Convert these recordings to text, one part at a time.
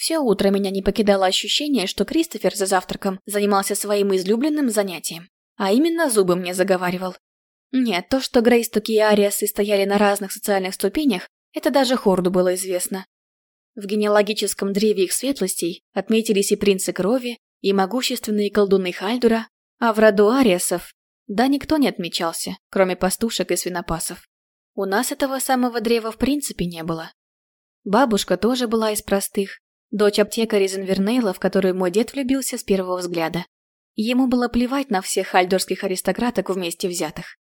Все утро меня не покидало ощущение, что Кристофер за завтраком занимался своим излюбленным занятием, а именно зубы мне заговаривал. Нет, то, что Грейстоки и Ариасы стояли на разных социальных ступенях, это даже Хорду было известно. В генеалогическом древе их светлостей отметились и принцы крови, и могущественные колдуны Хальдура, а в роду Ариасов, да никто не отмечался, кроме пастушек и свинопасов. У нас этого самого древа в принципе не было. Бабушка тоже была из простых, дочь аптекаря из Инвернейла, в которую мой дед влюбился с первого взгляда. Ему было плевать на всех хальдорских аристократок вместе взятых.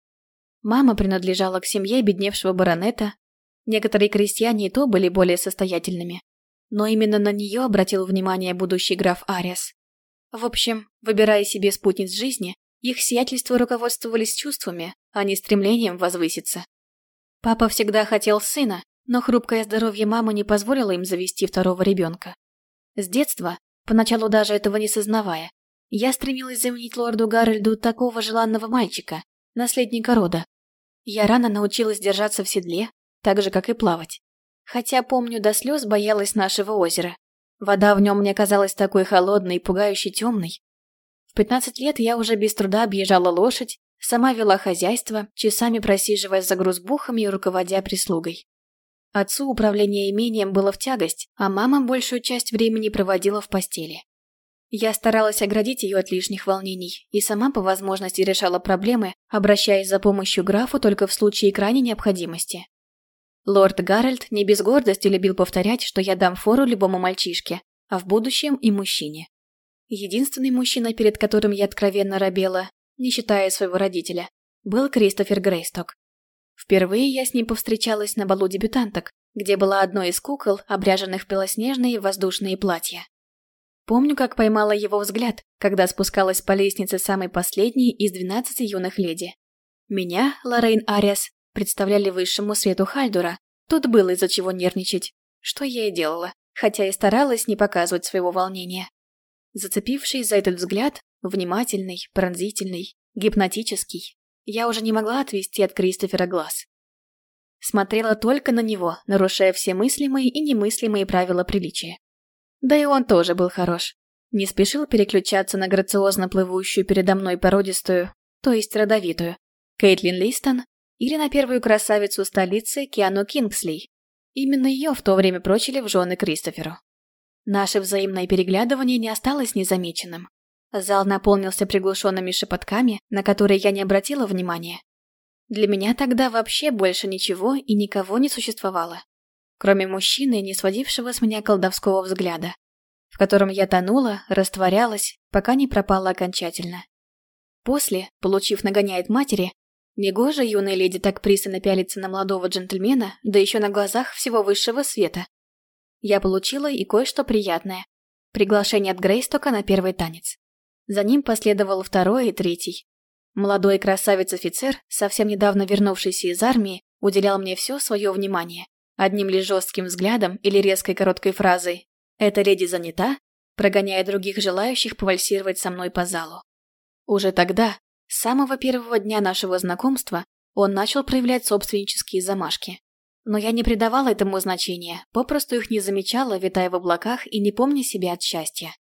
Мама принадлежала к семье бедневшего баронета, некоторые крестьяне и то были более состоятельными. Но именно на нее обратил внимание будущий граф Ариас. В общем, выбирая себе спутниц жизни, их сиятельство руководствовались чувствами, а не стремлением возвыситься. Папа всегда хотел сына, но хрупкое здоровье мамы не позволило им завести второго ребенка. С детства, поначалу даже этого не сознавая, я стремилась заменить лорду Гарольду такого желанного мальчика, наследника рода. Я рано научилась держаться в седле, так же, как и плавать. Хотя, помню, до слез боялась нашего озера. Вода в нем мне казалась такой холодной и пугающе темной. В 15 лет я уже без труда объезжала лошадь, Сама вела хозяйство, часами просиживаясь за грузбухами и руководя прислугой. Отцу управление имением было в тягость, а мама большую часть времени проводила в постели. Я старалась оградить ее от лишних волнений и сама по возможности решала проблемы, обращаясь за помощью графу только в случае крайней необходимости. Лорд Гарольд не без гордости любил повторять, что я дам фору любому мальчишке, а в будущем и мужчине. Единственный мужчина, перед которым я откровенно робела, не считая своего родителя, был Кристофер Грейсток. Впервые я с ним повстречалась на балу дебютанток, где была одной из кукол, обряженных в белоснежные воздушные платья. Помню, как поймала его взгляд, когда спускалась по лестнице самой последней из двенадцати юных леди. Меня, Лоррейн Ариас, представляли высшему свету Хальдура. Тут было из-за чего нервничать, что я и делала, хотя и старалась не показывать своего волнения. Зацепившись за этот взгляд, Внимательный, пронзительный, гипнотический. Я уже не могла отвести от Кристофера глаз. Смотрела только на него, нарушая все мыслимые и немыслимые правила приличия. Да и он тоже был хорош. Не спешил переключаться на грациозно плывущую передо мной породистую, то есть родовитую, Кейтлин Листон или на первую красавицу столицы Киану Кингсли. Именно ее в то время прочили в жены Кристоферу. Наше взаимное переглядывание не осталось незамеченным. Зал наполнился приглушенными шепотками, на которые я не обратила внимания. Для меня тогда вообще больше ничего и никого не существовало, кроме мужчины, не сводившего с меня колдовского взгляда, в котором я тонула, растворялась, пока не пропала окончательно. После, получив нагоняет матери, негоже юной леди так пристально пялиться на молодого джентльмена, да еще на глазах всего высшего света. Я получила и кое-что приятное. Приглашение от Грейстока на первый танец. За ним последовал второй и третий. Молодой красавец-офицер, совсем недавно вернувшийся из армии, уделял мне все свое внимание. Одним лишь жестким взглядом или резкой короткой фразой «Эта леди занята», прогоняя других желающих повальсировать со мной по залу. Уже тогда, с самого первого дня нашего знакомства, он начал проявлять собственнические замашки. Но я не придавала этому значения, попросту их не замечала, витая в облаках и не помня себя от счастья.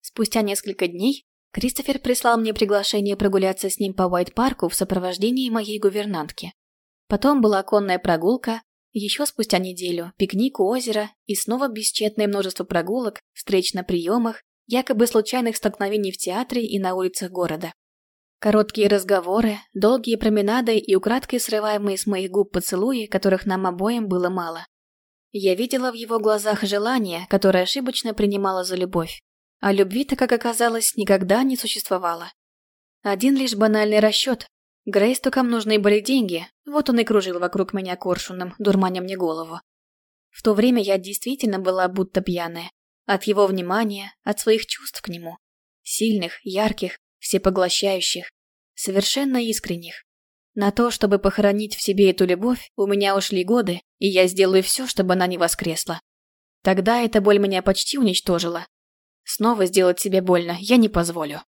Спустя несколько дней Кристофер прислал мне приглашение прогуляться с ним по Уайт-парку в сопровождении моей гувернантки. Потом была конная прогулка, еще спустя неделю пикник у озера и снова бесчетное множество прогулок, встреч на приемах, якобы случайных столкновений в театре и на улицах города. Короткие разговоры, долгие променады и украдкой срываемые с моих губ поцелуи, которых нам обоим было мало. Я видела в его глазах желание, которое ошибочно принимала за любовь. А любви-то, как оказалось, никогда не существовало. Один лишь банальный расчет. Грейстукам нужны были деньги, вот он и кружил вокруг меня коршуном, дурманя мне голову. В то время я действительно была будто пьяная. От его внимания, от своих чувств к нему. Сильных, ярких, всепоглощающих, совершенно искренних. На то, чтобы похоронить в себе эту любовь, у меня ушли годы, и я сделаю все, чтобы она не воскресла. Тогда эта боль меня почти уничтожила, Снова сделать себе больно я не позволю.